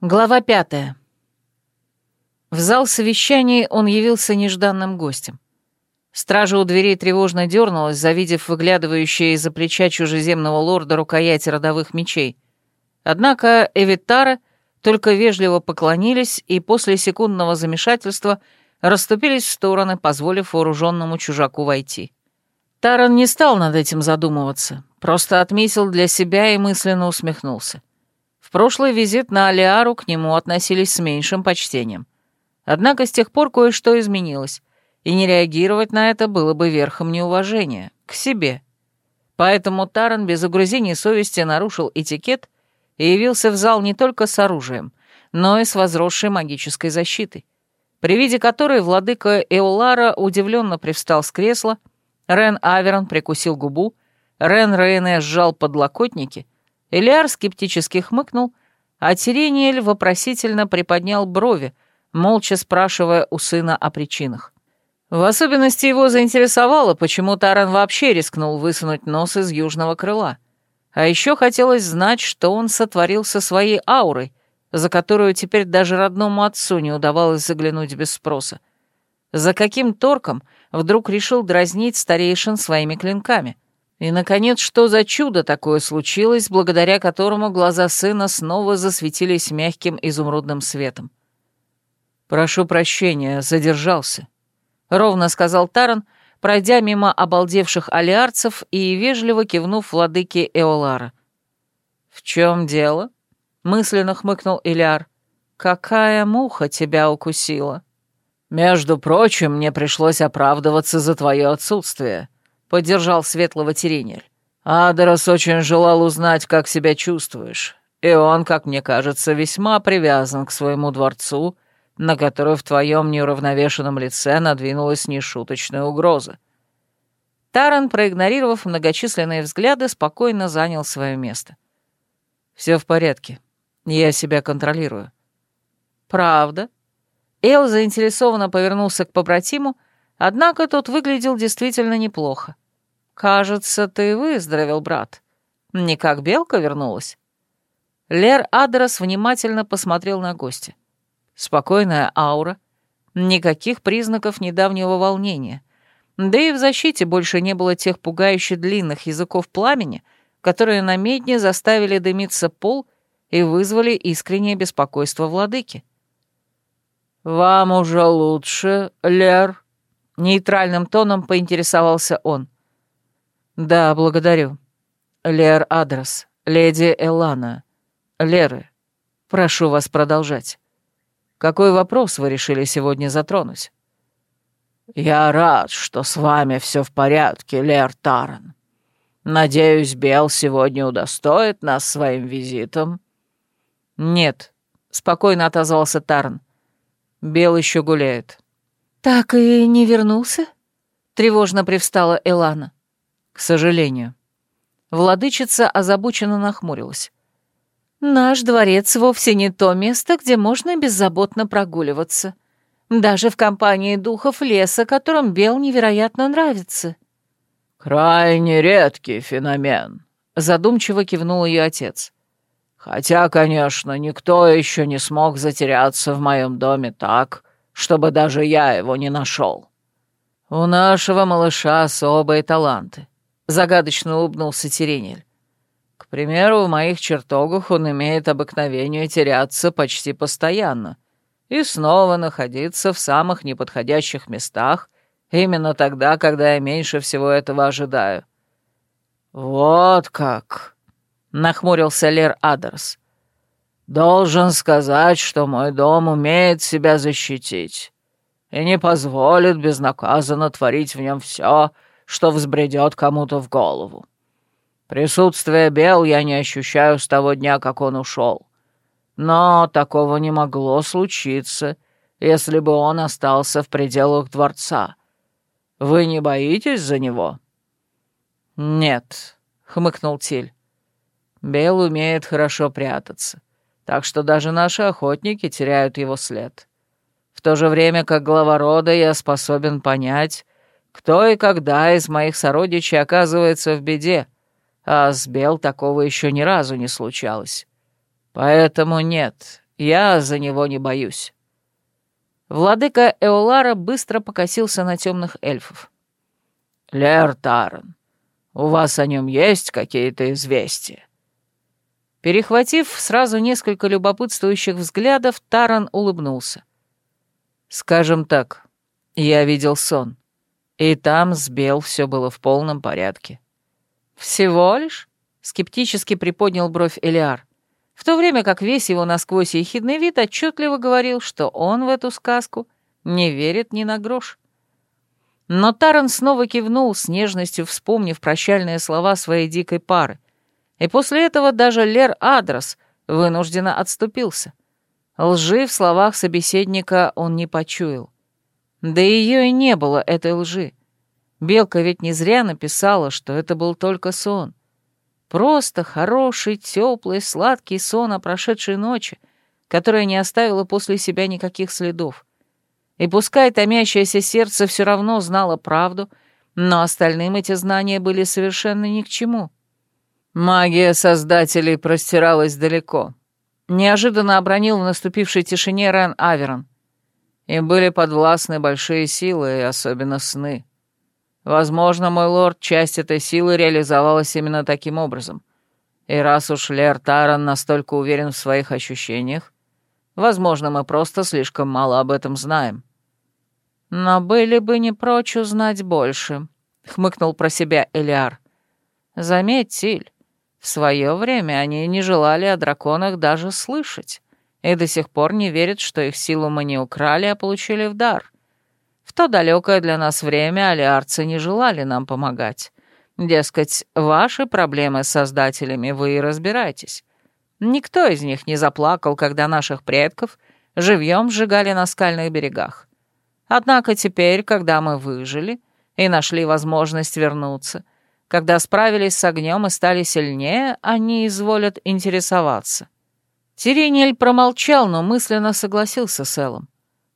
Глава пятая. В зал совещаний он явился нежданным гостем. Стража у дверей тревожно дернулась, завидев выглядывающие из-за плеча чужеземного лорда рукояти родовых мечей. Однако Эвитара только вежливо поклонились и после секундного замешательства расступились в стороны, позволив вооруженному чужаку войти. Таран не стал над этим задумываться, просто отметил для себя и мысленно усмехнулся. В прошлый визит на Алиару к нему относились с меньшим почтением. Однако с тех пор кое-что изменилось, и не реагировать на это было бы верхом неуважения к себе. Поэтому Таран без угрызений совести нарушил этикет и явился в зал не только с оружием, но и с возросшей магической защитой, при виде которой владыка Эулара удивленно привстал с кресла, Рен Аверон прикусил губу, Рен Рейне сжал подлокотники — Элиар скептически хмыкнул, а Тирениэль вопросительно приподнял брови, молча спрашивая у сына о причинах. В особенности его заинтересовало, почему Таран вообще рискнул высунуть нос из южного крыла. А еще хотелось знать, что он сотворил со своей аурой, за которую теперь даже родному отцу не удавалось заглянуть без спроса. За каким торком вдруг решил дразнить старейшин своими клинками — и, наконец, что за чудо такое случилось, благодаря которому глаза сына снова засветились мягким изумрудным светом? «Прошу прощения, задержался», — ровно сказал Таран, пройдя мимо обалдевших алиарцев и вежливо кивнув владыке Эолара. «В чем дело?» — мысленно хмыкнул Илиар. «Какая муха тебя укусила?» «Между прочим, мне пришлось оправдываться за твое отсутствие», — поддержал светлого Теренель. «Адерос очень желал узнать, как себя чувствуешь, и он, как мне кажется, весьма привязан к своему дворцу, на который в твоем неуравновешенном лице надвинулась нешуточная угроза». Таран, проигнорировав многочисленные взгляды, спокойно занял свое место. «Все в порядке. Я себя контролирую». «Правда?» Эл заинтересованно повернулся к побратиму, Однако тот выглядел действительно неплохо. «Кажется, ты выздоровел, брат. Не как белка вернулась?» Лер Адрес внимательно посмотрел на гостя. Спокойная аура, никаких признаков недавнего волнения. Да и в защите больше не было тех пугающе длинных языков пламени, которые на медне заставили дымиться пол и вызвали искреннее беспокойство владыки. «Вам уже лучше, Лер?» Нейтральным тоном поинтересовался он. «Да, благодарю. Лер Адрес, леди Элана. Леры, прошу вас продолжать. Какой вопрос вы решили сегодня затронуть?» «Я рад, что с вами все в порядке, Лер Таран. Надеюсь, Бел сегодня удостоит нас своим визитом?» «Нет», — спокойно отозвался Тарн. «Бел еще гуляет. «Так и не вернулся?» — тревожно привстала Элана. «К сожалению». Владычица озабоченно нахмурилась. «Наш дворец вовсе не то место, где можно беззаботно прогуливаться. Даже в компании духов леса, которым Бел невероятно нравится». «Крайне редкий феномен», — задумчиво кивнул ее отец. «Хотя, конечно, никто еще не смог затеряться в моем доме так, чтобы даже я его не нашел. «У нашего малыша особые таланты», — загадочно улыбнулся Теренель. «К примеру, в моих чертогах он имеет обыкновение теряться почти постоянно и снова находиться в самых неподходящих местах именно тогда, когда я меньше всего этого ожидаю». «Вот как!» — нахмурился Лер Адерс. Должен сказать, что мой дом умеет себя защитить и не позволит безнаказанно творить в нем все, что взбредет кому-то в голову. Присутствие Бел я не ощущаю с того дня, как он ушел. Но такого не могло случиться, если бы он остался в пределах дворца. Вы не боитесь за него?» «Нет», — хмыкнул Тиль. «Бел умеет хорошо прятаться так что даже наши охотники теряют его след. В то же время, как глава рода, я способен понять, кто и когда из моих сородичей оказывается в беде, а с Бел такого еще ни разу не случалось. Поэтому нет, Я за него не боюсь». Владыка Эолара быстро покосился на темных эльфов. «Лер Таран, у вас о нем есть какие-то известия?» Перехватив сразу несколько любопытствующих взглядов, Таран улыбнулся. «Скажем так, я видел сон, и там с Бел все было в полном порядке». «Всего лишь?» — скептически приподнял бровь Элиар, в то время как весь его насквозь ехидный вид отчетливо говорил, что он в эту сказку не верит ни на грош. Но Таран снова кивнул с нежностью, вспомнив прощальные слова своей дикой пары, и после этого даже Лер Адрос вынужденно отступился. Лжи в словах собеседника он не почуял. Да ее и не было, этой лжи. Белка ведь не зря написала, что это был только сон. Просто хороший, теплый, сладкий сон о прошедшей ночи, которая не оставила после себя никаких следов. И пускай томящееся сердце все равно знало правду, но остальным эти знания были совершенно ни к чему. Магия Создателей простиралась далеко. Неожиданно обронил в наступившей тишине Рен Аверон. И были подвластны большие силы, и особенно сны. Возможно, мой лорд, часть этой силы реализовалась именно таким образом. И раз уж Лер Таран настолько уверен в своих ощущениях, возможно, мы просто слишком мало об этом знаем. Но были бы не прочь узнать больше, — хмыкнул про себя Элиар. Заметь, Тиль, в свое время они не желали о драконах даже слышать, и до сих пор не верят, что их силу мы не украли, а получили в дар. В то далекое для нас время алиарцы не желали нам помогать. Дескать, ваши проблемы с создателями вы и разбирайтесь. Никто из них не заплакал, когда наших предков живьем сжигали на скальных берегах. Однако теперь, когда мы выжили и нашли возможность вернуться — когда справились с огнем и стали сильнее, они изволят интересоваться. Тирениэль промолчал, но мысленно согласился с Эллом.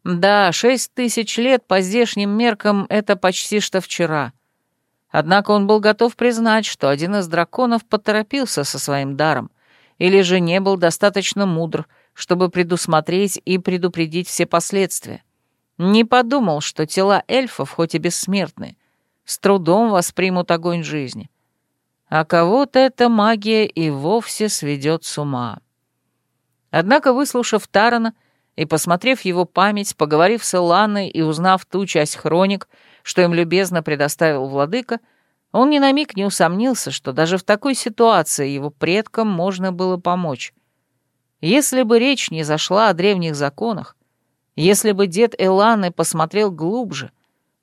Да, шесть тысяч лет по здешним меркам — это почти что вчера. Однако он был готов признать, что один из драконов поторопился со своим даром, или же не был достаточно мудр, чтобы предусмотреть и предупредить все последствия. Не подумал, что тела эльфов, хоть и бессмертны, с трудом воспримут огонь жизни. А кого-то эта магия и вовсе сведет с ума. Однако, выслушав Тарана и посмотрев его память, поговорив с Эланой и узнав ту часть хроник, что им любезно предоставил владыка, он ни на миг не усомнился, что даже в такой ситуации его предкам можно было помочь. Если бы речь не зашла о древних законах, если бы дед Эланы посмотрел глубже —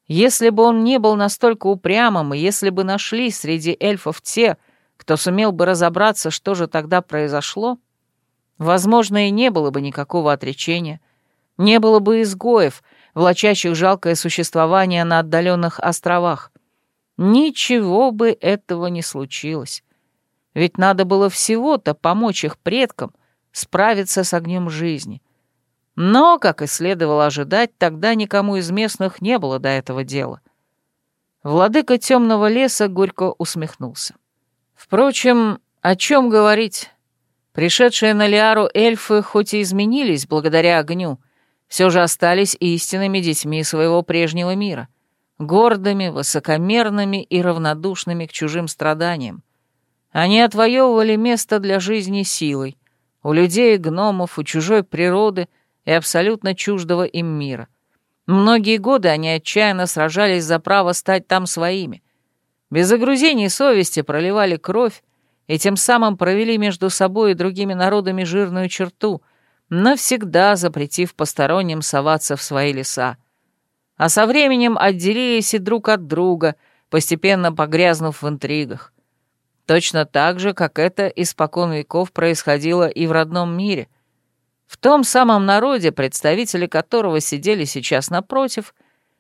если бы он не был настолько упрямым, и если бы нашли среди эльфов те, кто сумел бы разобраться, что же тогда произошло, возможно, и не было бы никакого отречения, не было бы изгоев, влачащих жалкое существование на отдаленных островах. Ничего бы этого не случилось. Ведь надо было всего-то помочь их предкам справиться с огнем жизни — но, как и следовало ожидать, тогда никому из местных не было до этого дела. Владыка темного леса горько усмехнулся. Впрочем, о чем говорить? Пришедшие на Лиару эльфы хоть и изменились благодаря огню, все же остались истинными детьми своего прежнего мира, гордыми, высокомерными и равнодушными к чужим страданиям. Они отвоевывали место для жизни силой, у людей гномов, у чужой природы — и абсолютно чуждого им мира. Многие годы они отчаянно сражались за право стать там своими. Без загрузений совести проливали кровь и тем самым провели между собой и другими народами жирную черту, навсегда запретив посторонним соваться в свои леса. А со временем отделились и друг от друга, постепенно погрязнув в интригах. Точно так же, как это испокон веков происходило и в родном мире — в том самом народе, представители которого сидели сейчас напротив,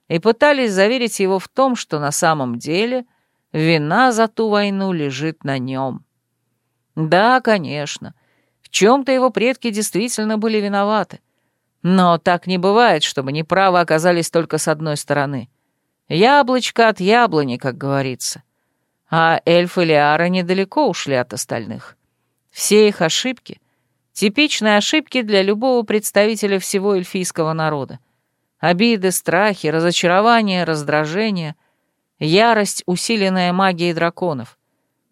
и пытались заверить его в том, что на самом деле вина за ту войну лежит на нем. Да, конечно, в чем-то его предки действительно были виноваты. Но так не бывает, чтобы неправы оказались только с одной стороны. Яблочко от яблони, как говорится. А эльфы Лиара недалеко ушли от остальных. Все их ошибки — Типичные ошибки для любого представителя всего эльфийского народа. Обиды, страхи, разочарование, раздражение, ярость, усиленная магией драконов,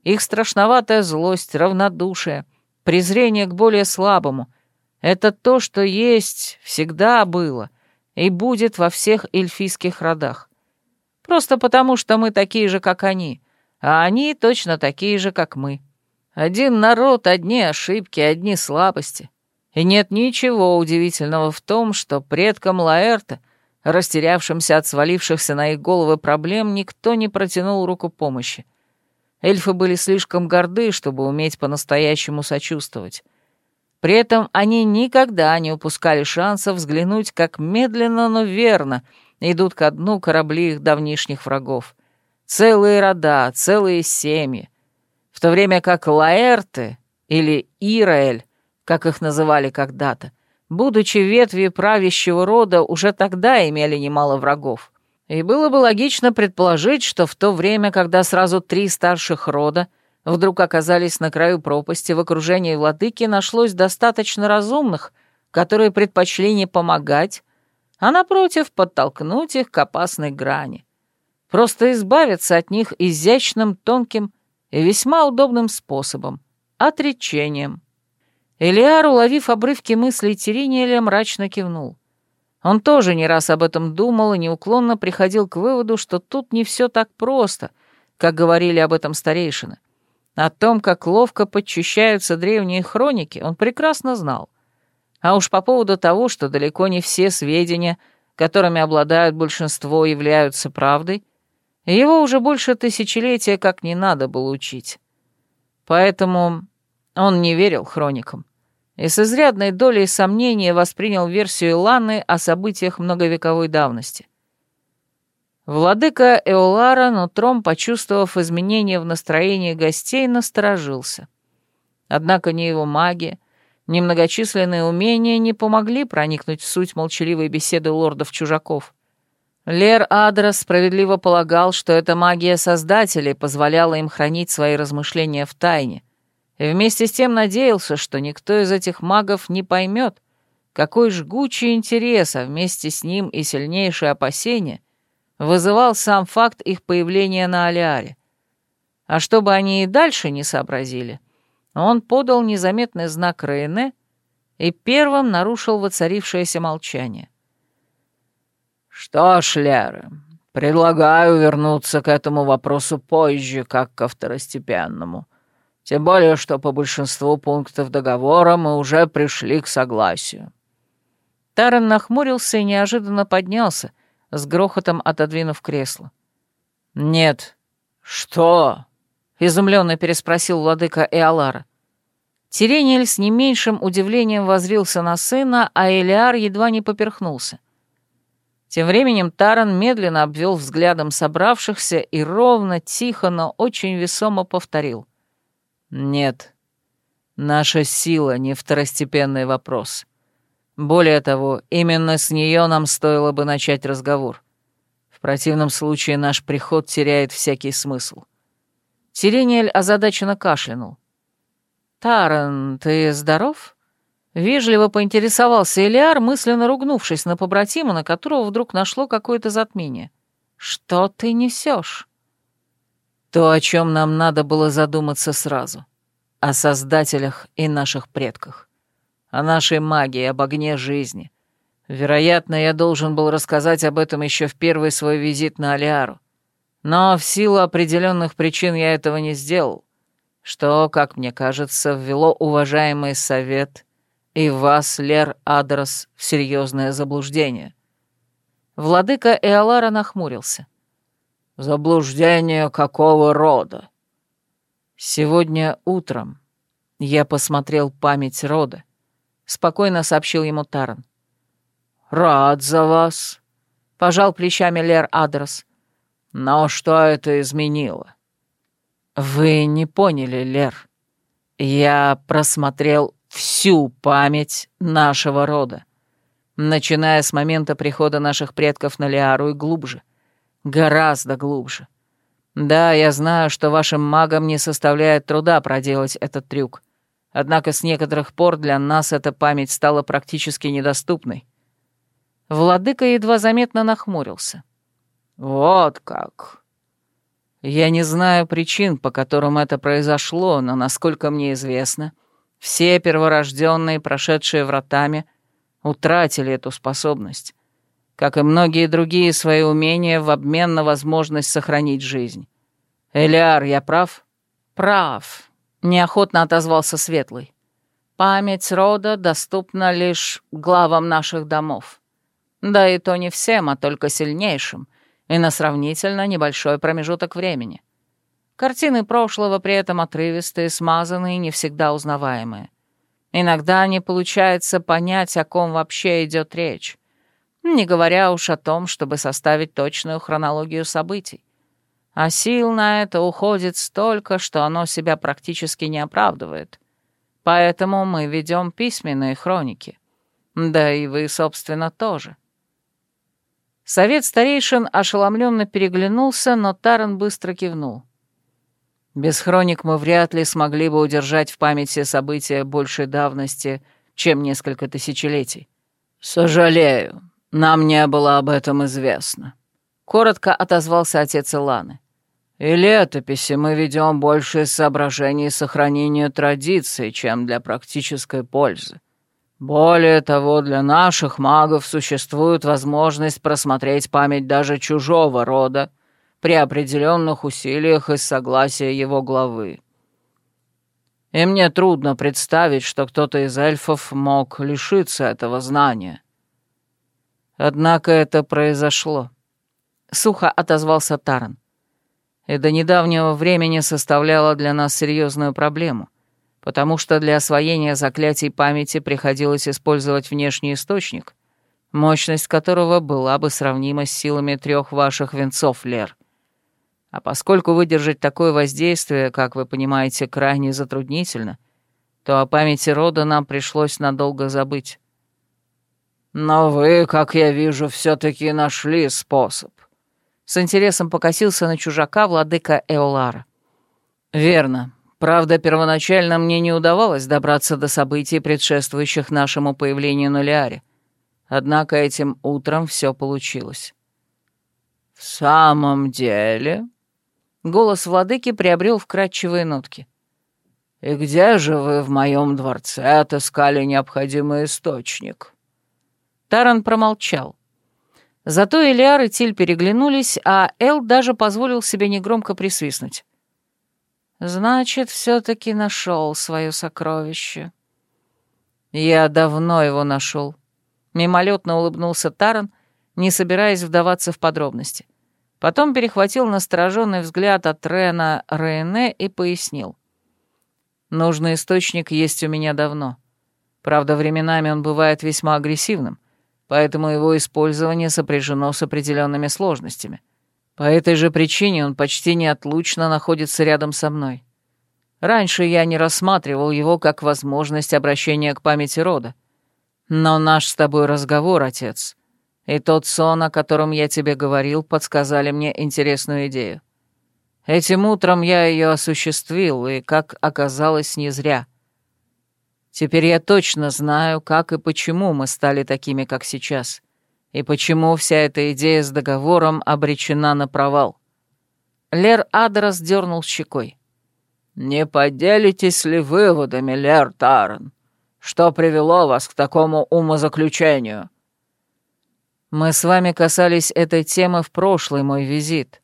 их страшноватая злость, равнодушие, презрение к более слабому — это то, что есть, всегда было и будет во всех эльфийских родах. Просто потому, что мы такие же, как они, а они точно такие же, как мы. Один народ, одни ошибки, одни слабости. И нет ничего удивительного в том, что предкам Лаэрта, растерявшимся от свалившихся на их головы проблем, никто не протянул руку помощи. Эльфы были слишком горды, чтобы уметь по-настоящему сочувствовать. При этом они никогда не упускали шанса взглянуть, как медленно, но верно идут ко дну корабли их давнишних врагов. Целые рода, целые семьи. В то время как Лаэрты, или Ираэль, как их называли когда-то, будучи ветви правящего рода, уже тогда имели немало врагов. И было бы логично предположить, что в то время, когда сразу три старших рода вдруг оказались на краю пропасти, в окружении владыки нашлось достаточно разумных, которые предпочли не помогать, а, напротив, подтолкнуть их к опасной грани. Просто избавиться от них изящным, тонким и весьма удобным способом — отречением. Элиар, уловив обрывки мыслей Терениеля, мрачно кивнул. Он тоже не раз об этом думал и неуклонно приходил к выводу, что тут не все так просто, как говорили об этом старейшины. О том, как ловко подчищаются древние хроники, он прекрасно знал. А уж по поводу того, что далеко не все сведения, которыми обладают большинство, являются правдой, его уже больше тысячелетия как не надо было учить. Поэтому он не верил хроникам и с изрядной долей сомнения воспринял версию Ланы о событиях многовековой давности. Владыка Эолара, нутром почувствовав изменения в настроении гостей, насторожился. Однако ни его магия, ни многочисленные умения не помогли проникнуть в суть молчаливой беседы лордов-чужаков. Лер Адра справедливо полагал, что эта магия Создателей позволяла им хранить свои размышления в тайне, и вместе с тем надеялся, что никто из этих магов не поймет, какой жгучий интерес, а вместе с ним и сильнейшее опасение вызывал сам факт их появления на Алиаре. А чтобы они и дальше не сообразили, он подал незаметный знак Рейне и первым нарушил воцарившееся молчание. «Что ж, Лера, предлагаю вернуться к этому вопросу позже, как ко второстепенному. Тем более, что по большинству пунктов договора мы уже пришли к согласию». Таран нахмурился и неожиданно поднялся, с грохотом отодвинув кресло. «Нет». «Что?» — изумленно переспросил владыка Эалара. Тирениэль с не меньшим удивлением возрился на сына, а Элиар едва не поперхнулся. Тем временем Таран медленно обвел взглядом собравшихся и ровно, тихо, но очень весомо повторил. «Нет, наша сила — не второстепенный вопрос. Более того, именно с нее нам стоило бы начать разговор. В противном случае наш приход теряет всякий смысл. Сирениэль озадаченно кашлянул. «Таран, ты здоров?» Вежливо поинтересовался Элиар, мысленно ругнувшись на побратима, на которого вдруг нашло какое-то затмение. «Что ты несешь? «То, о чем нам надо было задуматься сразу. О создателях и наших предках о нашей магии, об огне жизни. Вероятно, я должен был рассказать об этом еще в первый свой визит на Алиару. Но в силу определенных причин я этого не сделал, что, как мне кажется, ввело уважаемый совет и вас, Лер Адрос, в серьезное заблуждение. Владыка Эолара нахмурился. «Заблуждение какого рода?» «Сегодня утром я посмотрел память рода спокойно сообщил ему Таран. «Рад за вас», — пожал плечами Лер Адрес. «Но что это изменило?» «Вы не поняли, Лер. Я просмотрел всю память нашего рода, начиная с момента прихода наших предков на Лиару и глубже, гораздо глубже. Да, я знаю, что вашим магам не составляет труда проделать этот трюк, Однако с некоторых пор для нас эта память стала практически недоступной. Владыка едва заметно нахмурился. «Вот как!» Я не знаю причин, по которым это произошло, но, насколько мне известно, все перворожденные, прошедшие вратами, утратили эту способность, как и многие другие свои умения в обмен на возможность сохранить жизнь. Элиар, я прав? Прав, неохотно отозвался Светлый. Память рода доступна лишь главам наших домов. Да и то не всем, а только сильнейшим, и на сравнительно небольшой промежуток времени. Картины прошлого при этом отрывистые, смазанные не всегда узнаваемые. Иногда не получается понять, о ком вообще идет речь, не говоря уж о том, чтобы составить точную хронологию событий. А сил на это уходит столько, что оно себя практически не оправдывает. Поэтому мы ведем письменные хроники. Да и вы, собственно, тоже. Совет старейшин ошеломленно переглянулся, но Таран быстро кивнул. Без хроник мы вряд ли смогли бы удержать в памяти события большей давности, чем несколько тысячелетий. «Сожалею, нам не было об этом известно», — коротко отозвался отец Иланы. «И летописи мы ведем больше из соображений сохранения традиций, чем для практической пользы. Более того, для наших магов существует возможность просмотреть память даже чужого рода при определенных усилиях и согласия его главы. И мне трудно представить, что кто-то из эльфов мог лишиться этого знания. Однако это произошло. Сухо отозвался Таран. И до недавнего времени составляло для нас серьезную проблему — потому что для освоения заклятий памяти приходилось использовать внешний источник, мощность которого была бы сравнима с силами трех ваших венцов, Лер. А поскольку выдержать такое воздействие, как вы понимаете, крайне затруднительно, то о памяти рода нам пришлось надолго забыть. Но вы, как я вижу, все таки нашли способ. С интересом покосился на чужака владыка Эолара. Верно, Правда, первоначально мне не удавалось добраться до событий, предшествующих нашему появлению на Лиаре. Однако этим утром все получилось. «В самом деле?» Голос владыки приобрел вкрадчивые нотки. «И где же вы в моем дворце отыскали необходимый источник?» Таран промолчал. Зато Элиар и Тиль переглянулись, а Эл даже позволил себе негромко присвистнуть. Значит, все-таки нашел свое сокровище. Я давно его нашел. Мимолетно улыбнулся Таран, не собираясь вдаваться в подробности. Потом перехватил настороженный взгляд от Рена Рейне и пояснил. Нужный источник есть у меня давно. Правда, временами он бывает весьма агрессивным, поэтому его использование сопряжено с определенными сложностями. По этой же причине он почти неотлучно находится рядом со мной. Раньше я не рассматривал его как возможность обращения к памяти рода. Но наш с тобой разговор, отец, и тот сон, о котором я тебе говорил, подсказали мне интересную идею. Этим утром я ее осуществил, и, как оказалось, не зря. Теперь я точно знаю, как и почему мы стали такими, как сейчас и почему вся эта идея с договором обречена на провал. Лер Адрос дернул щекой. «Не поделитесь ли выводами, Лер Таран? Что привело вас к такому умозаключению?» «Мы с вами касались этой темы в прошлый мой визит,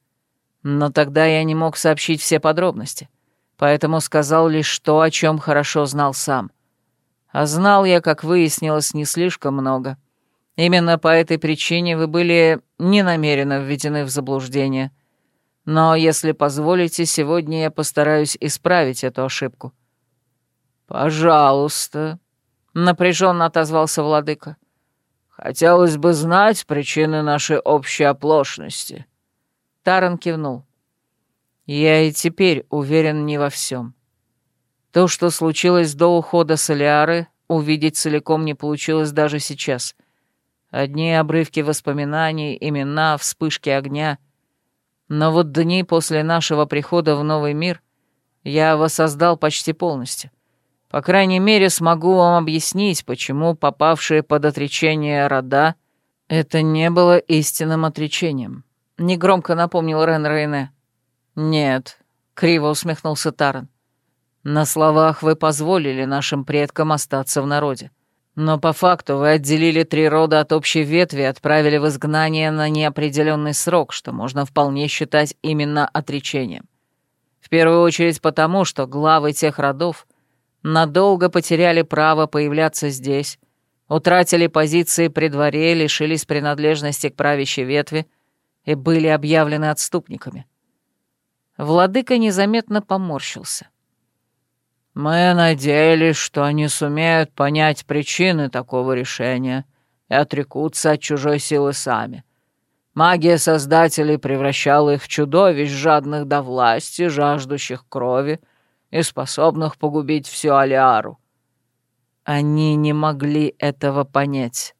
но тогда я не мог сообщить все подробности, поэтому сказал лишь то, о чем хорошо знал сам. А знал я, как выяснилось, не слишком много». Именно по этой причине вы были ненамеренно введены в заблуждение. Но, если позволите, сегодня я постараюсь исправить эту ошибку». «Пожалуйста», — напряженно отозвался владыка. «Хотелось бы знать причины нашей общей оплошности». Таран кивнул. «Я и теперь уверен не во всем. То, что случилось до ухода Солиары, увидеть целиком не получилось даже сейчас. Одни обрывки воспоминаний, имена, вспышки огня. Но вот дни после нашего прихода в новый мир я воссоздал почти полностью. По крайней мере, смогу вам объяснить, почему попавшие под отречение рода это не было истинным отречением. Негромко напомнил Рен Рейне. Нет, криво усмехнулся Таран. На словах вы позволили нашим предкам остаться в народе. Но по факту вы отделили три рода от общей ветви и отправили в изгнание на неопределенный срок, что можно вполне считать именно отречением. В первую очередь потому, что главы тех родов надолго потеряли право появляться здесь, утратили позиции при дворе, лишились принадлежности к правящей ветви и были объявлены отступниками. Владыка незаметно поморщился. Мы надеялись, что они сумеют понять причины такого решения и отрекутся от чужой силы сами. Магия Создателей превращала их в чудовищ, жадных до власти, жаждущих крови и способных погубить всю Алиару. Они не могли этого понять.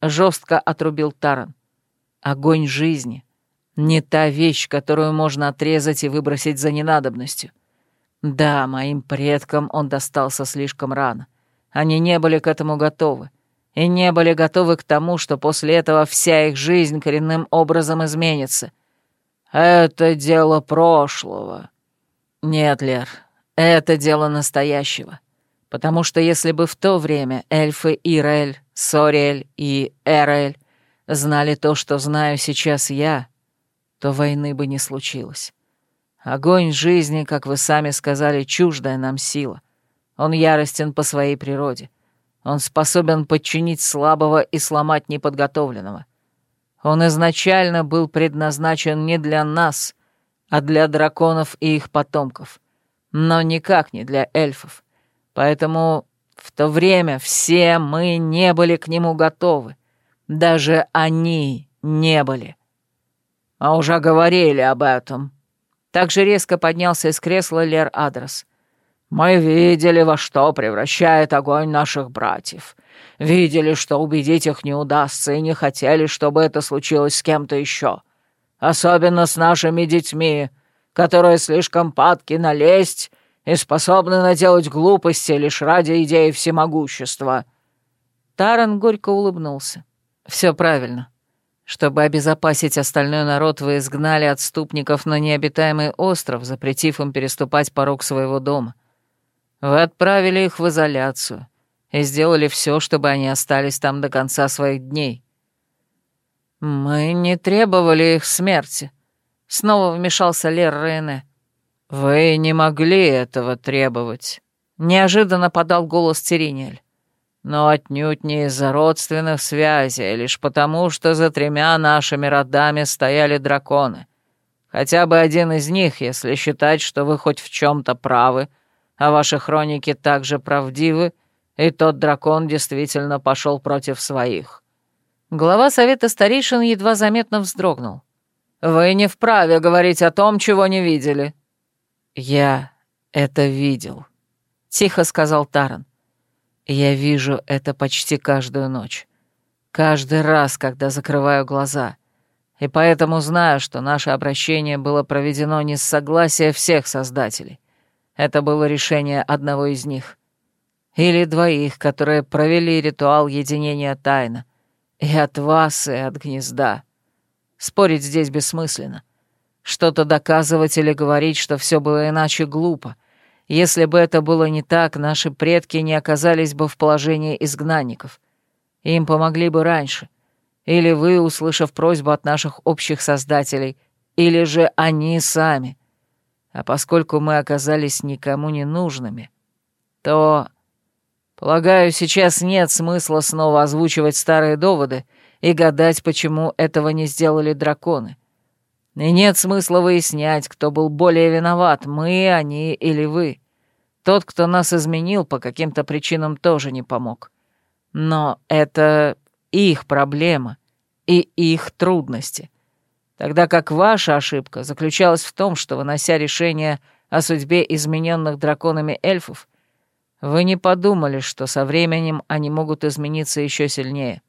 Жестко отрубил Таран. Огонь жизни — не та вещь, которую можно отрезать и выбросить за ненадобностью. Да, моим предкам он достался слишком рано. Они не были к этому готовы. И не были готовы к тому, что после этого вся их жизнь коренным образом изменится. Это дело прошлого. Нет, Лер, это дело настоящего. Потому что если бы в то время эльфы Ирель, Сориэль и Эрель знали то, что знаю сейчас я, то войны бы не случилось. Огонь жизни, как вы сами сказали, чуждая нам сила. Он яростен по своей природе. Он способен подчинить слабого и сломать неподготовленного. Он изначально был предназначен не для нас, а для драконов и их потомков, но никак не для эльфов. Поэтому в то время все мы не были к нему готовы. Даже они не были. А уже говорили об этом, также резко поднялся из кресла Лер Адрес. «Мы видели, во что превращает огонь наших братьев. Видели, что убедить их не удастся, и не хотели, чтобы это случилось с кем-то еще. Особенно с нашими детьми, которые слишком падки налезть и способны наделать глупости лишь ради идеи всемогущества». Таран горько улыбнулся. «Все правильно. Чтобы обезопасить остальной народ, вы изгнали отступников на необитаемый остров, запретив им переступать порог своего дома. Вы отправили их в изоляцию и сделали все, чтобы они остались там до конца своих дней. Мы не требовали их смерти. Снова вмешался Лер Рейне. Вы не могли этого требовать. Неожиданно подал голос Теринель но отнюдь не из-за родственных связей, а лишь потому, что за тремя нашими родами стояли драконы. Хотя бы один из них, если считать, что вы хоть в чем-то правы, а ваши хроники также правдивы, и тот дракон действительно пошел против своих». Глава совета старейшин едва заметно вздрогнул. «Вы не вправе говорить о том, чего не видели». «Я это видел», — тихо сказал Таран. Я вижу это почти каждую ночь. Каждый раз, когда закрываю глаза. И поэтому знаю, что наше обращение было проведено не с согласия всех создателей. Это было решение одного из них. Или двоих, которые провели ритуал единения тайна. И от вас, и от гнезда. Спорить здесь бессмысленно. Что-то доказывать или говорить, что все было иначе, глупо — если бы это было не так, наши предки не оказались бы в положении изгнанников. Им помогли бы раньше. Или вы, услышав просьбу от наших общих создателей, или же они сами. А поскольку мы оказались никому не нужными, то... Полагаю, сейчас нет смысла снова озвучивать старые доводы и гадать, почему этого не сделали драконы. И нет смысла выяснять, кто был более виноват, мы, они или вы. Тот, кто нас изменил, по каким-то причинам тоже не помог. Но это их проблема и их трудности. Тогда как ваша ошибка заключалась в том, что, вынося решение о судьбе измененных драконами эльфов, вы не подумали, что со временем они могут измениться еще сильнее.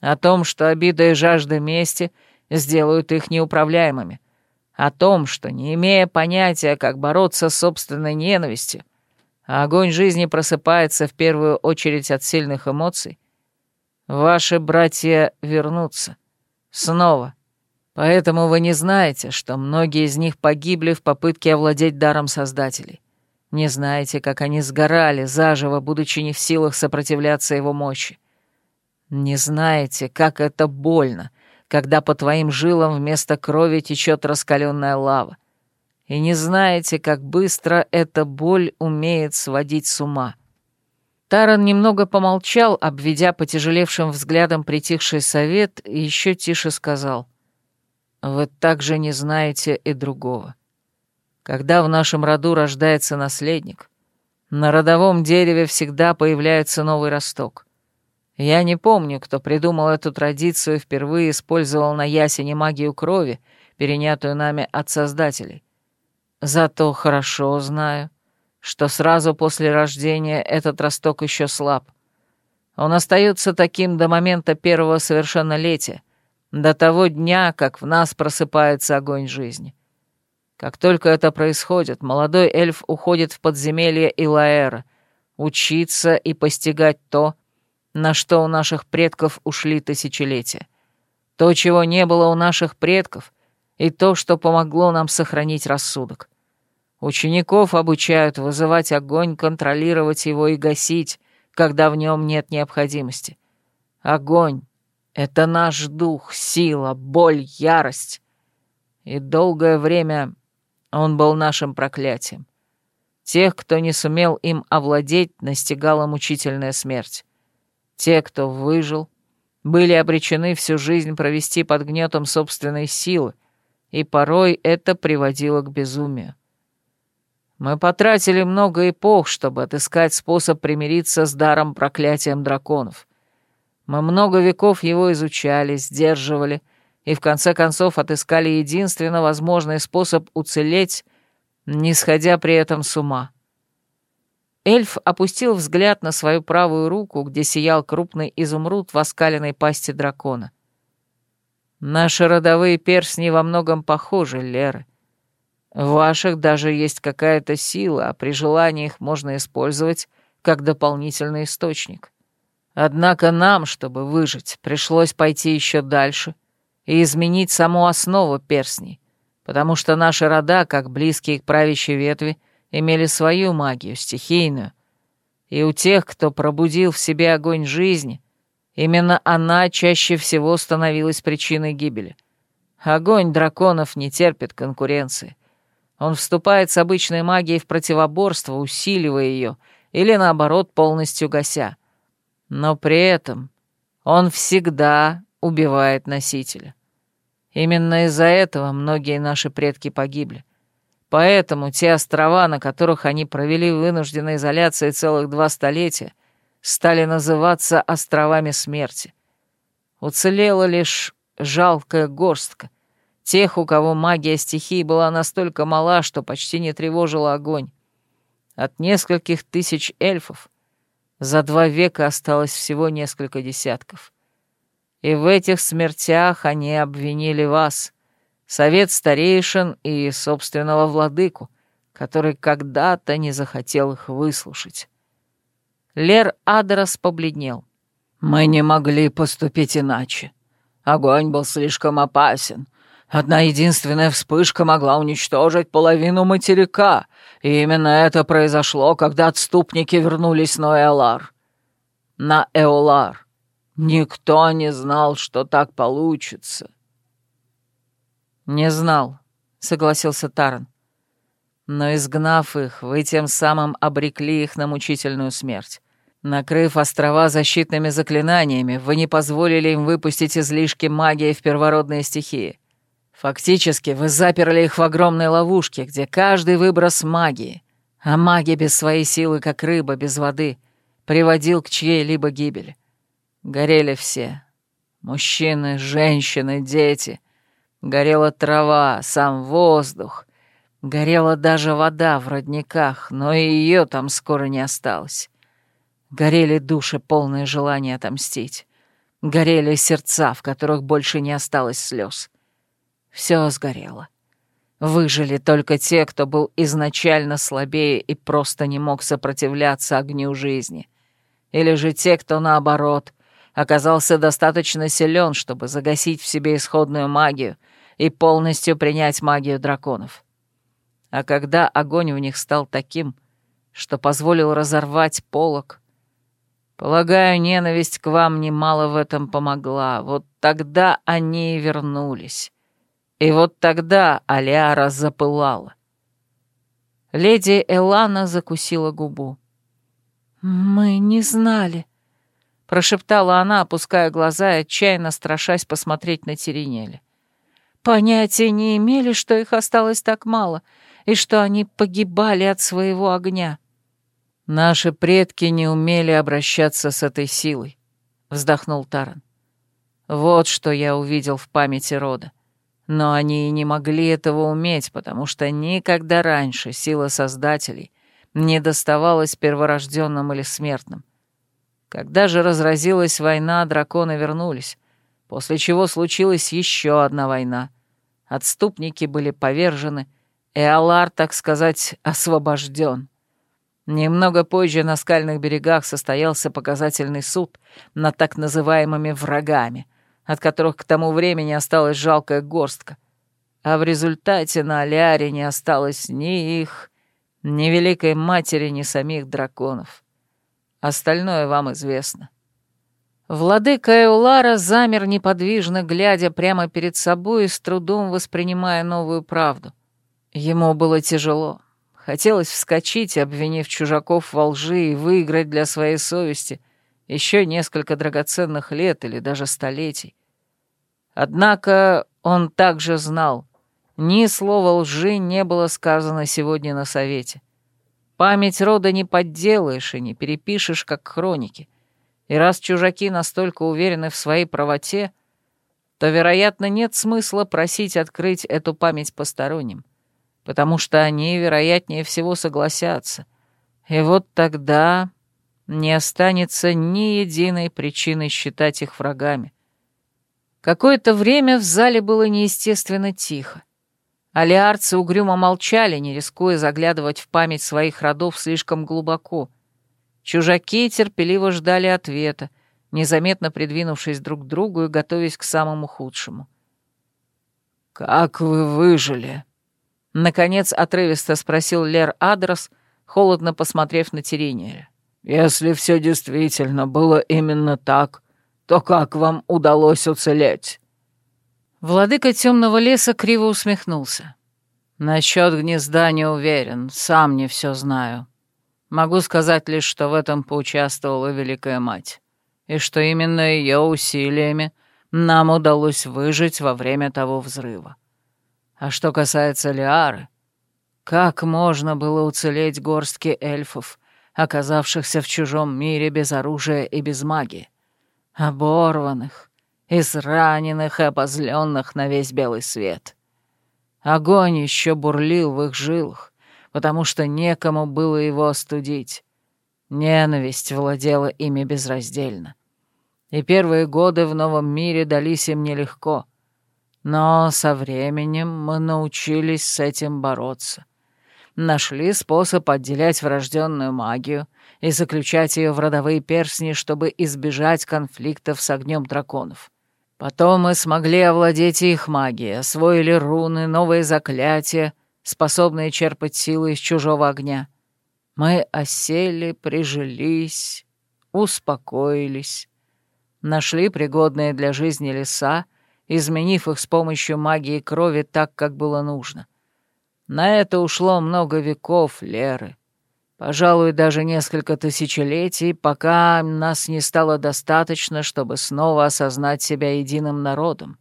О том, что обида и жажда мести — сделают их неуправляемыми. О том, что, не имея понятия, как бороться с собственной ненавистью, огонь жизни просыпается в первую очередь от сильных эмоций, ваши братья вернутся. Снова. Поэтому вы не знаете, что многие из них погибли в попытке овладеть даром Создателей. Не знаете, как они сгорали заживо, будучи не в силах сопротивляться его мощи. Не знаете, как это больно, когда по твоим жилам вместо крови течет раскаленная лава. И не знаете, как быстро эта боль умеет сводить с ума. Таран немного помолчал, обведя потяжелевшим взглядом притихший совет, и еще тише сказал. «Вы также не знаете и другого. Когда в нашем роду рождается наследник, на родовом дереве всегда появляется новый росток. Я не помню, кто придумал эту традицию и впервые использовал на ясене магию крови, перенятую нами от Создателей. Зато хорошо знаю, что сразу после рождения этот росток еще слаб. Он остается таким до момента первого совершеннолетия, до того дня, как в нас просыпается огонь жизни. Как только это происходит, молодой эльф уходит в подземелье Илаэра, учиться и постигать то, на что у наших предков ушли тысячелетия. То, чего не было у наших предков, и то, что помогло нам сохранить рассудок. Учеников обучают вызывать огонь, контролировать его и гасить, когда в нем нет необходимости. Огонь — это наш дух, сила, боль, ярость. И долгое время он был нашим проклятием. Тех, кто не сумел им овладеть, настигала мучительная смерть. Те, кто выжил, были обречены всю жизнь провести под гнетом собственной силы, и порой это приводило к безумию. Мы потратили много эпох, чтобы отыскать способ примириться с даром проклятием драконов. Мы много веков его изучали, сдерживали и в конце концов отыскали единственно возможный способ уцелеть, не сходя при этом с ума. Эльф опустил взгляд на свою правую руку, где сиял крупный изумруд в оскаленной пасти дракона. «Наши родовые перстни во многом похожи, Леры. В ваших даже есть какая-то сила, а при желании их можно использовать как дополнительный источник. Однако нам, чтобы выжить, пришлось пойти еще дальше и изменить саму основу перстней, потому что наши рода, как близкие к правящей ветви, имели свою магию, стихийную. И у тех, кто пробудил в себе огонь жизни, именно она чаще всего становилась причиной гибели. Огонь драконов не терпит конкуренции. Он вступает с обычной магией в противоборство, усиливая ее, или наоборот, полностью гася. Но при этом он всегда убивает носителя. Именно из-за этого многие наши предки погибли. Поэтому те острова, на которых они провели вынужденной изоляции целых два столетия, стали называться островами смерти. Уцелела лишь жалкая горстка — Тех, у кого магия стихии была настолько мала, что почти не тревожила огонь. От нескольких тысяч эльфов за два века осталось всего несколько десятков. И в этих смертях они обвинили вас, совет старейшин и собственного владыку, который когда-то не захотел их выслушать. Лер Адрос побледнел. «Мы не могли поступить иначе. Огонь был слишком опасен. Одна единственная вспышка могла уничтожить половину материка, и именно это произошло, когда отступники вернулись на Эолар. На Эолар. Никто не знал, что так получится. «Не знал», — согласился Таран. «Но изгнав их, вы тем самым обрекли их на мучительную смерть. Накрыв острова защитными заклинаниями, вы не позволили им выпустить излишки магии в первородные стихии. Фактически вы заперли их в огромной ловушке, где каждый выброс магии, а магия без своей силы, как рыба без воды, приводил к чьей-либо гибели. Горели все. Мужчины, женщины, дети. Горела трава, сам воздух. Горела даже вода в родниках, но и ее там скоро не осталось. Горели души, полные желания отомстить. Горели сердца, в которых больше не осталось слез. Все сгорело. Выжили только те, кто был изначально слабее и просто не мог сопротивляться огню жизни. Или же те, кто, наоборот, оказался достаточно силен, чтобы загасить в себе исходную магию и полностью принять магию драконов. А когда огонь в них стал таким, что позволил разорвать полог, полагаю, ненависть к вам немало в этом помогла. Вот тогда они и вернулись. И вот тогда Алиара запылала. Леди Элана закусила губу. «Мы не знали», — прошептала она, опуская глаза и отчаянно страшась посмотреть на Теренеля. «Понятия не имели, что их осталось так мало, и что они погибали от своего огня». «Наши предки не умели обращаться с этой силой», — вздохнул Таран. «Вот что я увидел в памяти рода. Но они и не могли этого уметь, потому что никогда раньше сила Создателей не доставалась перворожденным или смертным. Когда же разразилась война, драконы вернулись, после чего случилась еще одна война. Отступники были повержены, и Алар, так сказать, освобожден. Немного позже на скальных берегах состоялся показательный суд над так называемыми врагами — от которых к тому времени осталась жалкая горстка. А в результате на Аляре не осталось ни их, ни Великой Матери, ни самих драконов. Остальное вам известно. Владыка Эулара замер неподвижно, глядя прямо перед собой и с трудом воспринимая новую правду. Ему было тяжело. Хотелось вскочить, обвинив чужаков во лжи и выиграть для своей совести еще несколько драгоценных лет или даже столетий. Однако он также знал, ни слова лжи не было сказано сегодня на совете. Память рода не подделаешь и не перепишешь, как хроники. И раз чужаки настолько уверены в своей правоте, то, вероятно, нет смысла просить открыть эту память посторонним, потому что они, вероятнее всего, согласятся. И вот тогда не останется ни единой причины считать их врагами. Какое-то время в зале было неестественно тихо. Алиарцы угрюмо молчали, не рискуя заглядывать в память своих родов слишком глубоко. Чужаки терпеливо ждали ответа, незаметно придвинувшись друг к другу и готовясь к самому худшему. «Как вы выжили?» Наконец отрывисто спросил Лер Адрос, холодно посмотрев на Терениеля. «Если все действительно было именно так, то как вам удалось уцелеть?» Владыка темного леса криво усмехнулся. «Насчет гнезда не уверен, сам не все знаю. Могу сказать лишь, что в этом поучаствовала Великая Мать, и что именно ее усилиями нам удалось выжить во время того взрыва. А что касается Лиары, как можно было уцелеть горстке эльфов, оказавшихся в чужом мире без оружия и без магии? оборванных, израненных и обозленных на весь белый свет. Огонь еще бурлил в их жилах, потому что некому было его остудить. Ненависть владела ими безраздельно. И первые годы в новом мире дались им нелегко. Но со временем мы научились с этим бороться. Нашли способ отделять врожденную магию — и заключать ее в родовые перстни, чтобы избежать конфликтов с огнем драконов. Потом мы смогли овладеть их магией, освоили руны, новые заклятия, способные черпать силы из чужого огня. Мы осели, прижились, успокоились, нашли пригодные для жизни леса, изменив их с помощью магии крови так, как было нужно. На это ушло много веков, Леры. Пожалуй, даже несколько тысячелетий, пока нас не стало достаточно, чтобы снова осознать себя единым народом.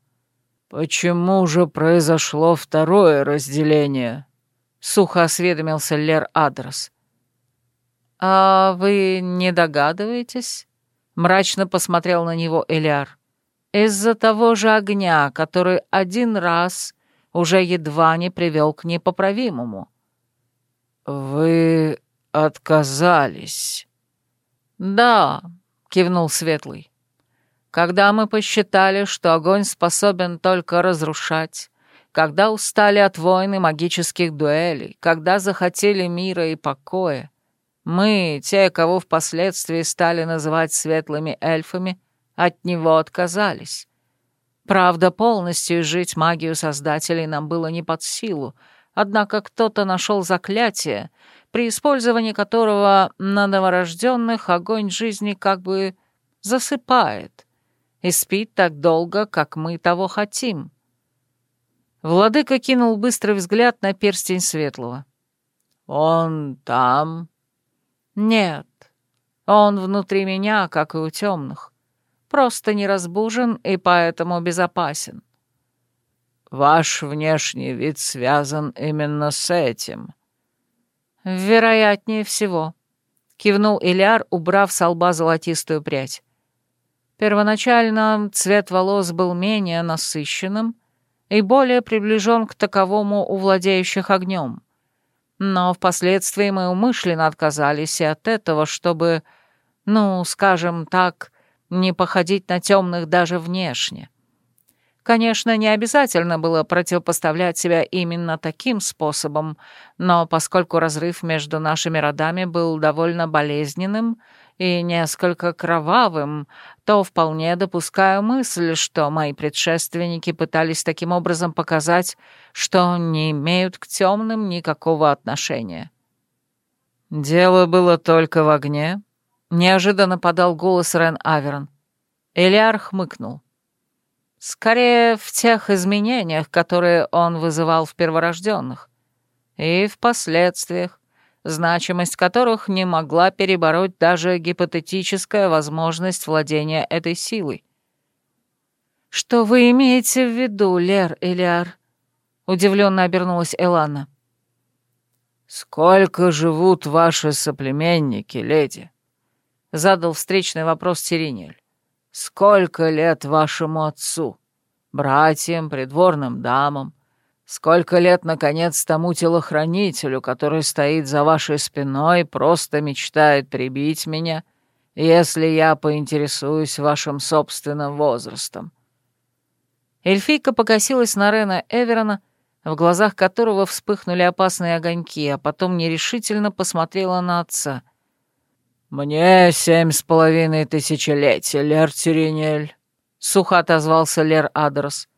«Почему же произошло второе разделение?» — сухо осведомился Лер Адрес. «А вы не догадываетесь?» — мрачно посмотрел на него Элиар. «Из-за того же огня, который один раз уже едва не привел к непоправимому». «Вы «Отказались». «Да», — кивнул Светлый. «Когда мы посчитали, что огонь способен только разрушать когда устали от войн и магических дуэлей, когда захотели мира и покоя, мы, те, кого впоследствии стали называть светлыми эльфами, от него отказались. Правда, полностью жить магию Создателей нам было не под силу, однако кто-то нашел заклятие, при использовании которого на новорожденных огонь жизни как бы засыпает и спит так долго, как мы того хотим. Владыка кинул быстрый взгляд на перстень светлого. «Он там?» «Нет, он внутри меня, как и у темных. Просто не разбужен и поэтому безопасен». «Ваш внешний вид связан именно с этим», «Вероятнее всего», — кивнул Ильяр, убрав с лба золотистую прядь. Первоначально цвет волос был менее насыщенным и более приближен к таковому у владеющих огнем. Но впоследствии мы умышленно отказались и от этого, чтобы, ну, скажем так, не походить на темных даже внешне. Конечно, не обязательно было противопоставлять себя именно таким способом, но поскольку разрыв между нашими родами был довольно болезненным и несколько кровавым, то вполне допускаю мысль, что мои предшественники пытались таким образом показать, что не имеют к темным никакого отношения. «Дело было только в огне», — неожиданно подал голос Рен Аверон. Элиар хмыкнул. Скорее, в тех изменениях, которые он вызывал в перворожденных, и в последствиях, значимость которых не могла перебороть даже гипотетическая возможность владения этой силой. «Что вы имеете в виду, Лер Элиар?» — удивленно обернулась Элана. «Сколько живут ваши соплеменники, леди?» — задал встречный вопрос Теринель. Сколько лет вашему отцу, братьям, придворным дамам? Сколько лет, наконец, тому телохранителю, который стоит за вашей спиной, просто мечтает прибить меня, если я поинтересуюсь вашим собственным возрастом?» Эльфийка покосилась на Рена Эверона, в глазах которого вспыхнули опасные огоньки, а потом нерешительно посмотрела на отца — «Мне семь с половиной тысячелетий, Лер Тюринель», — сухо отозвался Лер Адрос.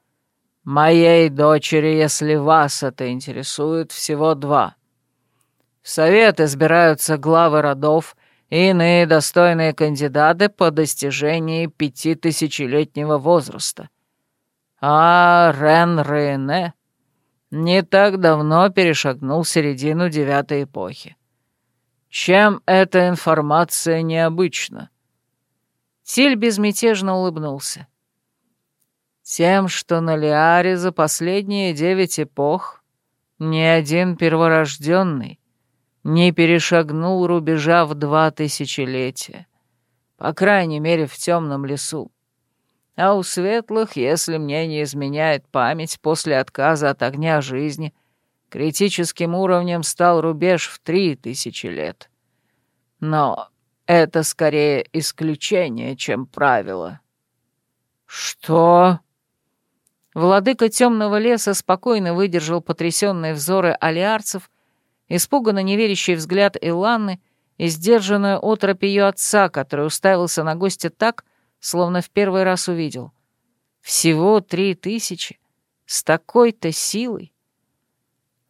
«Моей дочери, если вас это интересует, всего два. В совет избираются главы родов и иные достойные кандидаты по достижении пятитысячелетнего возраста. А Рен Рене не так давно перешагнул середину девятой эпохи. Чем эта информация необычна?» Тиль безмятежно улыбнулся. «Тем, что на Лиаре за последние девять эпох ни один перворожденный не перешагнул рубежа в два тысячелетия, по крайней мере, в темном лесу. А у светлых, если мне не изменяет память, после отказа от огня жизни Критическим уровнем стал рубеж в три тысячи лет. Но это скорее исключение, чем правило. «Что?» Владыка темного леса спокойно выдержал потрясенные взоры алиарцев, испуганно неверящий взгляд Иланны и сдержанную отропь ее отца, который уставился на гостя так, словно в первый раз увидел. Всего три тысячи? С такой-то силой?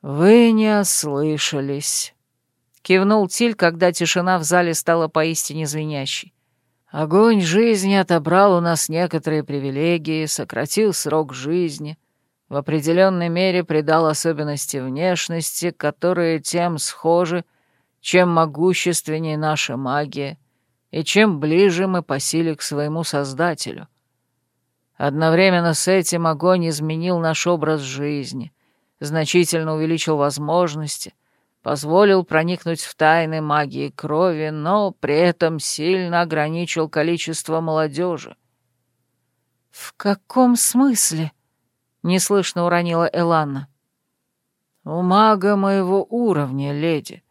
«Вы не ослышались», — кивнул Тиль, когда тишина в зале стала поистине звенящей. «Огонь жизни отобрал у нас некоторые привилегии, сократил срок жизни, в определенной мере придал особенности внешности, которые тем схожи, чем могущественнее наша магия и чем ближе мы по силе к своему Создателю. Одновременно с этим огонь изменил наш образ жизни — значительно увеличил возможности, позволил проникнуть в тайны магии крови, но при этом сильно ограничил количество молодежи. «В каком смысле?» — неслышно уронила Эланна. «У мага моего уровня, леди,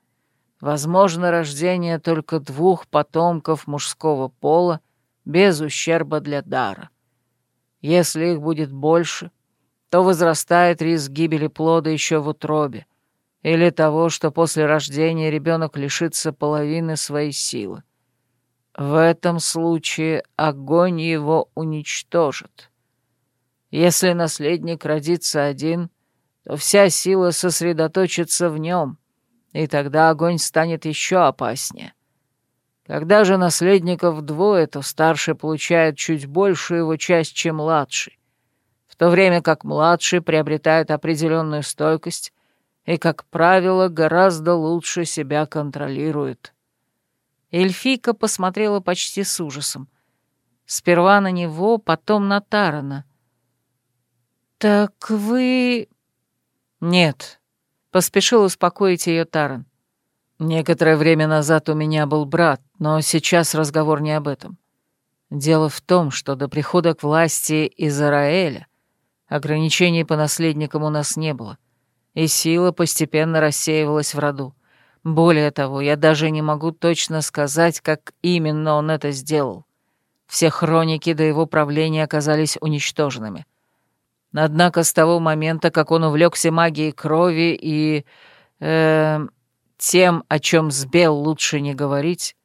возможно рождение только двух потомков мужского пола без ущерба для дара. Если их будет больше — то возрастает риск гибели плода еще в утробе, или того, что после рождения ребенок лишится половины своей силы. В этом случае огонь его уничтожит. Если наследник родится один, то вся сила сосредоточится в нем, и тогда огонь станет еще опаснее. Когда же наследников двое, то старший получает чуть большую его часть, чем младший, в то время как младший приобретает определенную стойкость и, как правило, гораздо лучше себя контролирует. Эльфийка посмотрела почти с ужасом. Сперва на него, потом на Тарана. «Так вы...» «Нет», — поспешил успокоить ее Таран. «Некоторое время назад у меня был брат, но сейчас разговор не об этом. Дело в том, что до прихода к власти Израиля ограничений по наследникам у нас не было, и сила постепенно рассеивалась в роду. Более того, я даже не могу точно сказать, как именно он это сделал. Все хроники до его правления оказались уничтоженными. Однако с того момента, как он увлекся магией крови и... Э, тем, о чем сбел лучше не говорить,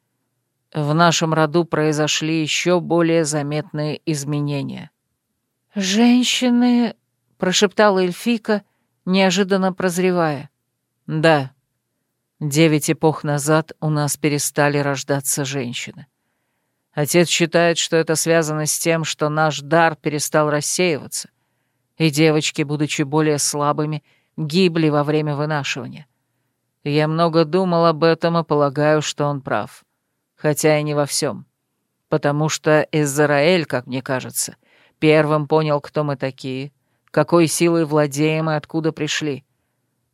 в нашем роду произошли еще более заметные изменения. «Женщины...» — прошептала эльфика, неожиданно прозревая. «Да, Девять эпох назад у нас перестали рождаться женщины. Отец считает, что это связано с тем, что наш дар перестал рассеиваться, и девочки, будучи более слабыми, гибли во время вынашивания. Я много думал об этом и полагаю, что он прав. Хотя и не во всем. Потому что Израиль, как мне кажется, первым понял, кто мы такие, какой силой владеем и откуда пришли.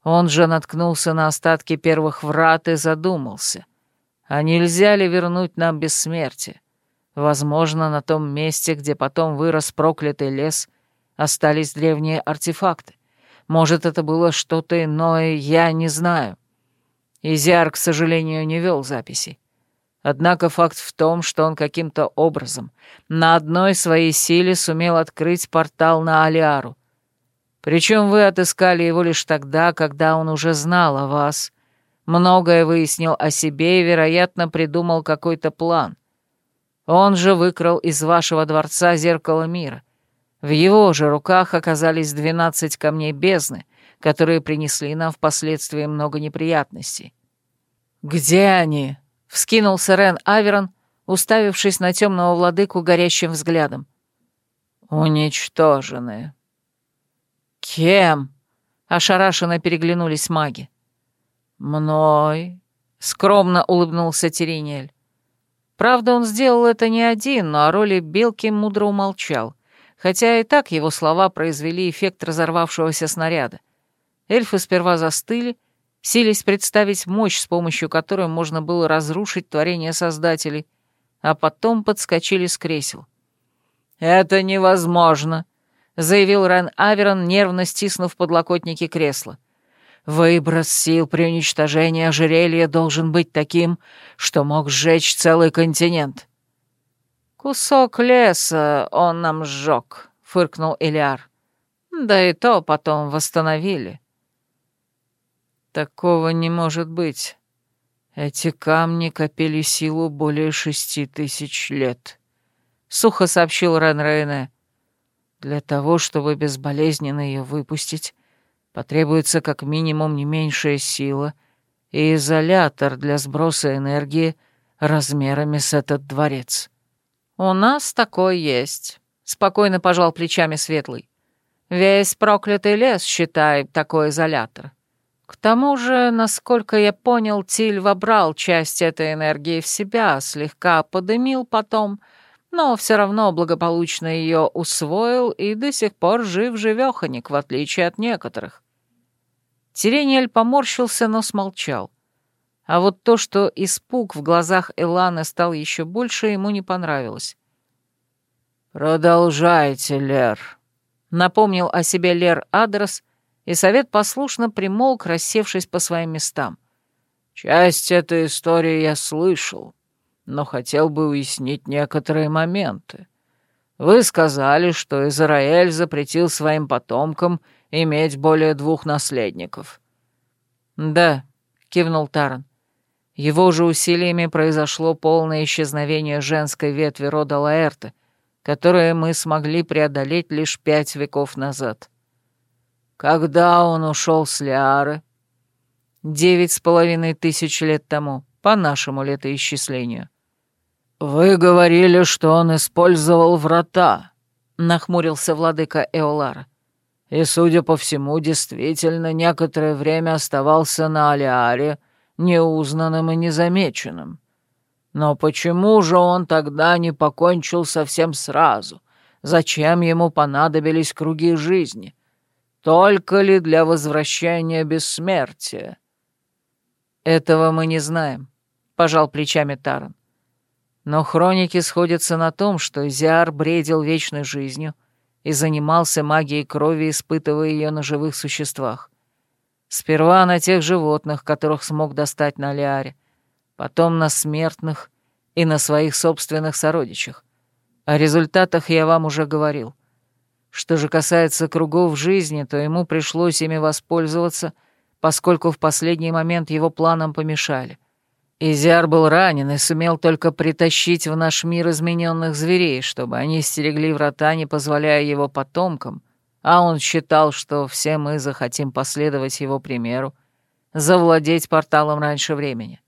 Он же наткнулся на остатки первых врат и задумался. А нельзя ли вернуть нам бессмертие? Возможно, на том месте, где потом вырос проклятый лес, остались древние артефакты. Может, это было что-то иное, я не знаю. Изиар, к сожалению, не вел записей. Однако факт в том, что он каким-то образом на одной своей силе сумел открыть портал на Алиару, причем вы отыскали его лишь тогда, когда он уже знал о вас, многое выяснил о себе и, вероятно, придумал какой-то план. Он же выкрал из вашего дворца зеркало мира. В его же руках оказались двенадцать камней бездны, которые принесли нам впоследствии много неприятностей. «Где они?» — вскинулся Рен Аверон, уставившись на темного владыку горящим взглядом. «Уничтожены», «Кем?» — ошарашенно переглянулись маги. «Мной», — скромно улыбнулся Теринель. Правда, он сделал это не один, но о роли Белки мудро умолчал, хотя и так его слова произвели эффект разорвавшегося снаряда. Эльфы сперва застыли, сились представить мощь, с помощью которой можно было разрушить творение Создателей, а потом подскочили с кресел. «Это невозможно!» — заявил Рен Аверон, нервно стиснув подлокотники кресла. «Выброс сил при уничтожении ожерелья должен быть таким, что мог сжечь целый континент». «Кусок леса он нам сжег», — фыркнул Элиар. «Да и то потом восстановили». «Такого не может быть. Эти камни копили силу более шести тысяч лет», — сухо сообщил Рен Рейне. Для того, чтобы безболезненно ее выпустить, потребуется как минимум не меньшая сила и изолятор для сброса энергии размерами с этот дворец. «У нас такой есть», — спокойно пожал плечами Светлый. «Весь проклятый лес, считай, такой изолятор. К тому же, насколько я понял, Тиль вобрал часть этой энергии в себя, слегка подымил потом — но все равно благополучно ее усвоил и до сих пор жив-живеханик, в отличие от некоторых. Терениэль поморщился, но смолчал. А вот то, что испуг в глазах Эланы стал еще больше, ему не понравилось. «Продолжайте, Лер», — напомнил о себе Лер Адрес, и совет послушно примолк, рассевшись по своим местам. «Часть этой истории я слышал, но хотел бы уяснить некоторые моменты. Вы сказали, что Израиль запретил своим потомкам иметь более двух наследников». «Да», — кивнул Таран. «Его же усилиями произошло полное исчезновение женской ветви рода Лаэрты, которое мы смогли преодолеть лишь пять веков назад». «Когда он ушел с Лиары?» «Девять с половиной тысяч лет тому, по нашему летоисчислению». «Вы говорили, что он использовал врата», — нахмурился владыка Эолара. «И, судя по всему, действительно некоторое время оставался на Алиаре неузнанным и незамеченным. Но почему же он тогда не покончил совсем сразу? Зачем ему понадобились круги жизни? Только ли для возвращения бессмертия?» «Этого мы не знаем», — пожал плечами Таран. Но хроники сходятся на том, что Зиар бредил вечной жизнью и занимался магией крови, испытывая ее на живых существах. Сперва на тех животных, которых смог достать на Лиаре, потом на смертных и на своих собственных сородичах. О результатах я вам уже говорил. Что же касается кругов жизни, то ему пришлось ими воспользоваться, поскольку в последний момент его планам помешали. Изяр был ранен и сумел только притащить в наш мир измененных зверей, чтобы они стерегли врата, не позволяя его потомкам, а он считал, что все мы захотим последовать его примеру, завладеть порталом раньше времени.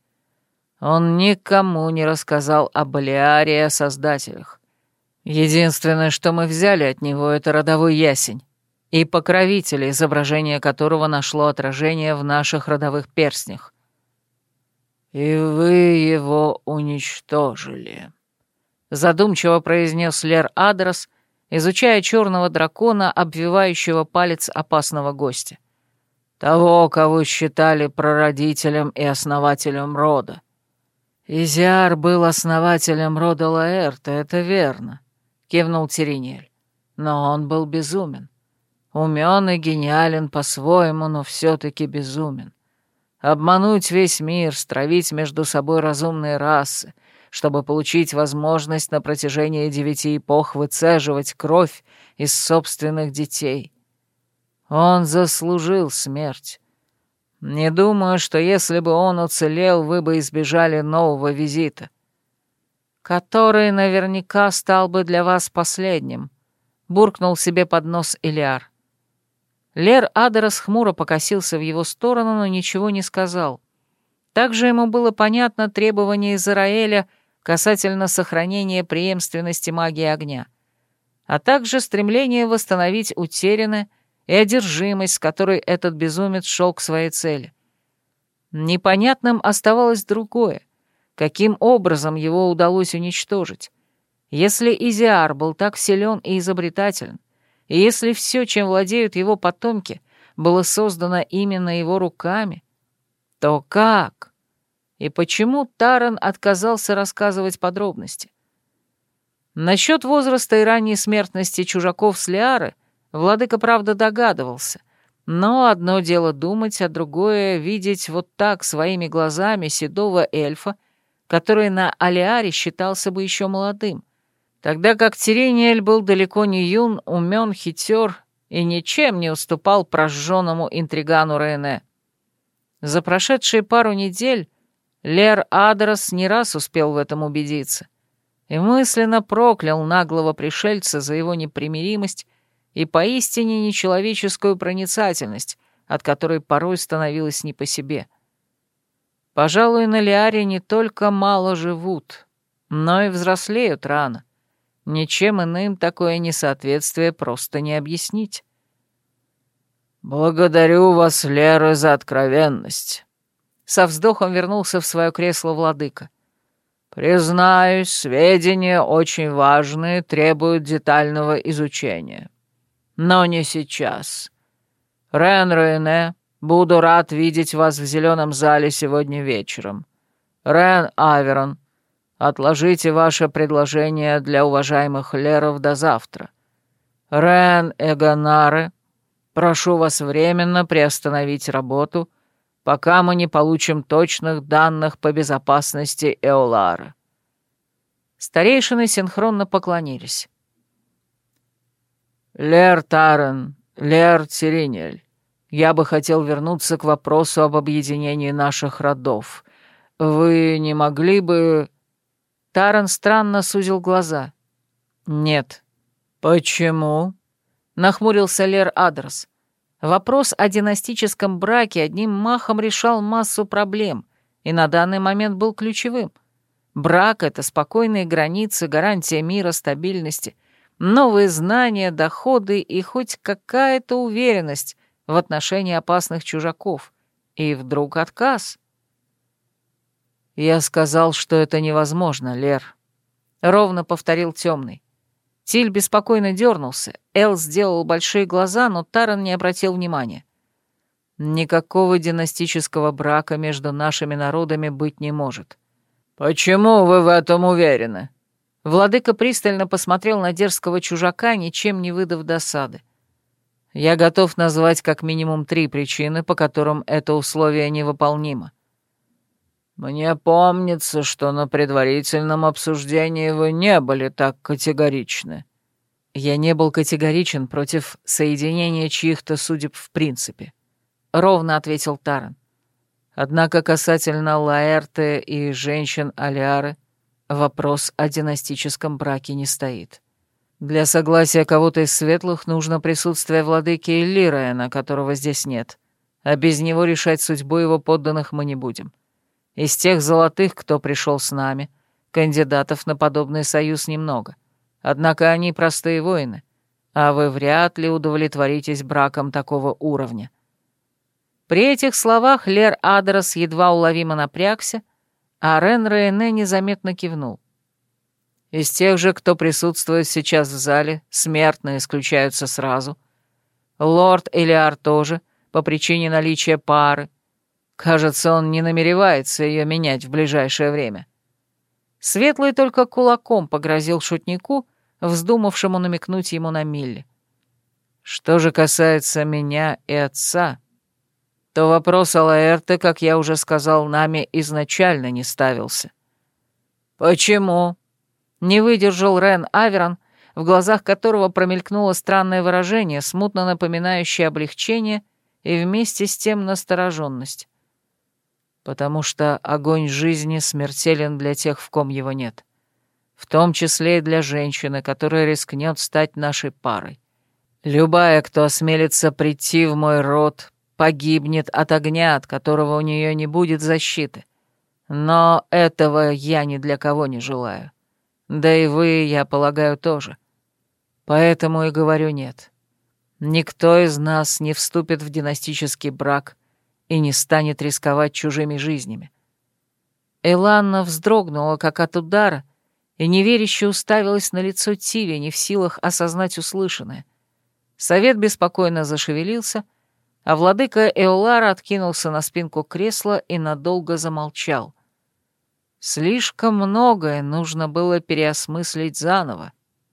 Он никому не рассказал о Балиаре и о Создателях. Единственное, что мы взяли от него, это родовой ясень и покровитель, изображение которого нашло отражение в наших родовых перстнях. «И вы его уничтожили», — задумчиво произнес Лер Адрос, изучая черного дракона, обвивающего палец опасного гостя. «Того, кого считали прародителем и основателем рода». «Изиар был основателем рода Лаэрта, это верно», — кивнул Теринель. «Но он был безумен. Умен и гениален по-своему, но все таки безумен. Обмануть весь мир, стравить между собой разумные расы, чтобы получить возможность на протяжении девяти эпох выцеживать кровь из собственных детей. Он заслужил смерть. Не думаю, что если бы он уцелел, вы бы избежали нового визита, который наверняка стал бы для вас последним, буркнул себе под нос Илиар. Лер Адерас хмуро покосился в его сторону, но ничего не сказал. Также ему было понятно требование Израиля касательно сохранения преемственности магии огня, а также стремление восстановить утерянное и одержимость, с которой этот безумец шел к своей цели. Непонятным оставалось другое, каким образом его удалось уничтожить. Если Изиар был так силен и изобретателен, и если все, чем владеют его потомки, было создано именно его руками, то как? И почему Таран отказался рассказывать подробности? Насчет возраста и ранней смертности чужаков с Лиары владыка, правда, догадывался, но одно дело думать, а другое — видеть вот так своими глазами седого эльфа, который на Алиаре считался бы еще молодым — тогда как Тирениэль был далеко не юн, умен, хитер и ничем не уступал прожженному интригану Рене. За прошедшие пару недель Лер Адрос не раз успел в этом убедиться и мысленно проклял наглого пришельца за его непримиримость и поистине нечеловеческую проницательность, от которой порой становилось не по себе. Пожалуй, на Лиаре не только мало живут, но и взрослеют рано — Ничем иным такое несоответствие просто не объяснить. «Благодарю вас, Лера, за откровенность». Со вздохом вернулся в свое кресло владыка. «Признаюсь, сведения очень важные, требуют детального изучения. Но не сейчас. Рен Рейне, буду рад видеть вас в зеленом зале сегодня вечером. Рен Аверон, Отложите ваше предложение для уважаемых леров до завтра. Рен Эгонаре, прошу вас временно приостановить работу, пока мы не получим точных данных по безопасности Эолара». Старейшины синхронно поклонились. Лер Тарен, Лер Тиринель, я бы хотел вернуться к вопросу об объединении наших родов. Вы не могли бы...» Таран странно сузил глаза. «Нет». «Почему?» — нахмурился Лер Адрес. Вопрос о династическом браке одним махом решал массу проблем и на данный момент был ключевым. Брак — это спокойные границы, гарантия мира, стабильности, новые знания, доходы и хоть какая-то уверенность в отношении опасных чужаков. И вдруг отказ. «Я сказал, что это невозможно, Лер», — ровно повторил темный. Тиль беспокойно дернулся, Эл сделал большие глаза, но Таран не обратил внимания. «Никакого династического брака между нашими народами быть не может». «Почему вы в этом уверены?» Владыка пристально посмотрел на дерзкого чужака, ничем не выдав досады. «Я готов назвать как минимум три причины, по которым это условие невыполнимо». «Мне помнится, что на предварительном обсуждении вы не были так категоричны». «Я не был категоричен против соединения чьих-то судеб в принципе», — ровно ответил Таран. «Однако касательно Лаэрте и женщин Алиары вопрос о династическом браке не стоит. Для согласия кого-то из светлых нужно присутствие владыки Иллираена, которого здесь нет, а без него решать судьбу его подданных мы не будем. Из тех золотых, кто пришел с нами, кандидатов на подобный союз немного. Однако они простые воины, а вы вряд ли удовлетворитесь браком такого уровня. При этих словах Лер Адрос едва уловимо напрягся, а Рен Рейне незаметно кивнул. Из тех же, кто присутствует сейчас в зале, смертные исключаются сразу. Лорд Элиар тоже, по причине наличия пары. Кажется, он не намеревается ее менять в ближайшее время. Светлый только кулаком погрозил шутнику, вздумавшему намекнуть ему на Милли. Что же касается меня и отца, то вопрос о Лаэрте, как я уже сказал, нами изначально не ставился. «Почему?» — не выдержал Рен Аверон, в глазах которого промелькнуло странное выражение, смутно напоминающее облегчение и вместе с тем настороженность. «Потому что огонь жизни смертелен для тех, в ком его нет, в том числе и для женщины, которая рискнет стать нашей парой. Любая, кто осмелится прийти в мой род, погибнет от огня, от которого у нее не будет защиты. Но этого я ни для кого не желаю. Да и вы, я полагаю, тоже. Поэтому и говорю нет. Никто из нас не вступит в династический брак и не станет рисковать чужими жизнями. Эланна вздрогнула, как от удара, и неверяще уставилась на лицо Тиви, не в силах осознать услышанное. Совет беспокойно зашевелился, а владыка Эолара откинулся на спинку кресла и надолго замолчал. Слишком многое нужно было переосмыслить заново.